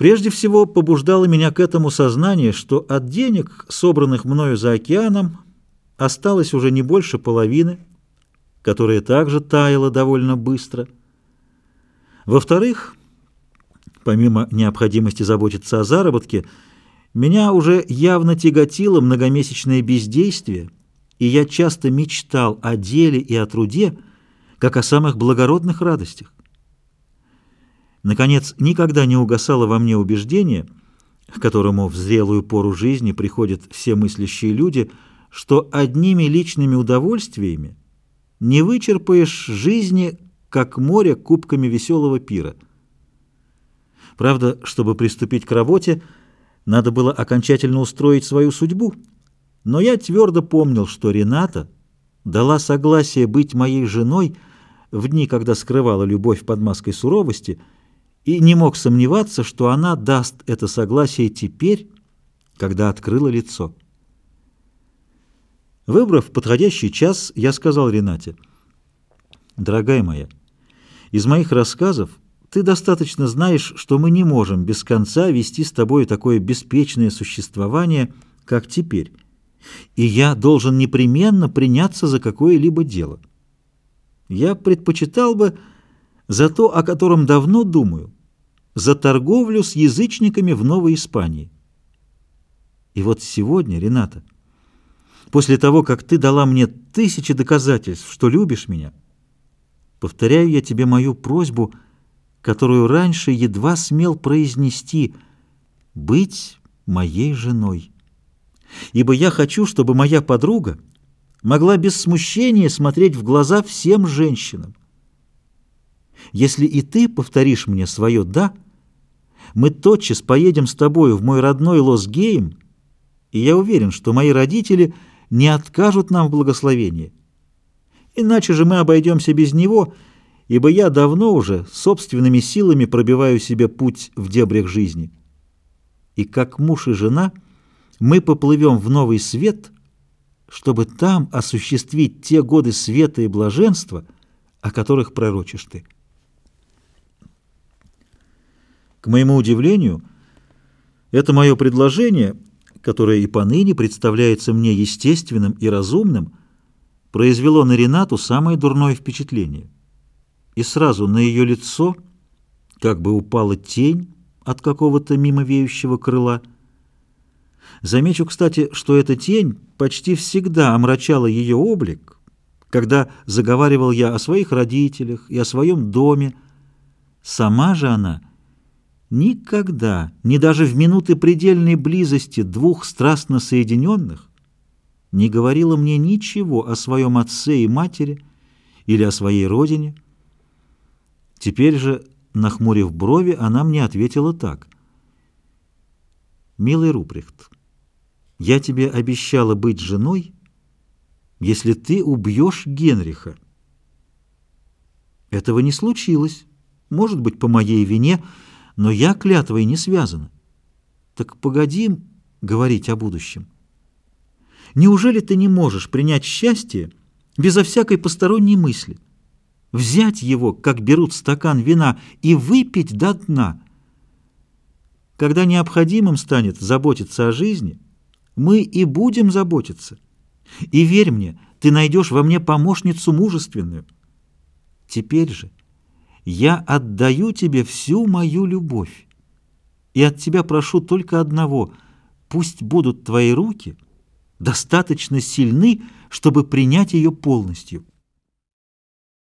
Прежде всего побуждало меня к этому сознание, что от денег, собранных мною за океаном, осталось уже не больше половины, которая также таяла довольно быстро. Во-вторых, помимо необходимости заботиться о заработке, меня уже явно тяготило многомесячное бездействие, и я часто мечтал о деле и о труде, как о самых благородных радостях. Наконец, никогда не угасало во мне убеждение, к которому в зрелую пору жизни приходят все мыслящие люди, что одними личными удовольствиями не вычерпаешь жизни, как море кубками веселого пира. Правда, чтобы приступить к работе, надо было окончательно устроить свою судьбу. Но я твердо помнил, что Рената дала согласие быть моей женой в дни, когда скрывала любовь под маской суровости, и не мог сомневаться, что она даст это согласие теперь, когда открыла лицо. Выбрав подходящий час, я сказал Ренате, «Дорогая моя, из моих рассказов ты достаточно знаешь, что мы не можем без конца вести с тобой такое беспечное существование, как теперь, и я должен непременно приняться за какое-либо дело. Я предпочитал бы за то, о котором давно думаю, за торговлю с язычниками в Новой Испании. И вот сегодня, Рената, после того, как ты дала мне тысячи доказательств, что любишь меня, повторяю я тебе мою просьбу, которую раньше едва смел произнести «быть моей женой». Ибо я хочу, чтобы моя подруга могла без смущения смотреть в глаза всем женщинам. Если и ты повторишь мне свое «да», мы тотчас поедем с тобою в мой родной Лос-Гейм, и я уверен, что мои родители не откажут нам в благословении. Иначе же мы обойдемся без него, ибо я давно уже собственными силами пробиваю себе путь в дебрях жизни. И как муж и жена мы поплывем в новый свет, чтобы там осуществить те годы света и блаженства, о которых пророчишь ты. К моему удивлению, это мое предложение, которое и поныне представляется мне естественным и разумным, произвело на Ренату самое дурное впечатление. И сразу на ее лицо как бы упала тень от какого-то мимовеющего крыла. Замечу, кстати, что эта тень почти всегда омрачала ее облик, когда заговаривал я о своих родителях и о своем доме. Сама же она — Никогда, ни даже в минуты предельной близости двух страстно соединенных, не говорила мне ничего о своем отце и матери или о своей родине. Теперь же, нахмурив брови, она мне ответила так. «Милый Руприхт, я тебе обещала быть женой, если ты убьешь Генриха». Этого не случилось, может быть, по моей вине, но я клятвой не связана. Так погоди говорить о будущем. Неужели ты не можешь принять счастье безо всякой посторонней мысли? Взять его, как берут стакан вина, и выпить до дна? Когда необходимым станет заботиться о жизни, мы и будем заботиться. И верь мне, ты найдешь во мне помощницу мужественную. Теперь же я отдаю тебе всю мою любовь. И от тебя прошу только одного — пусть будут твои руки достаточно сильны, чтобы принять ее полностью».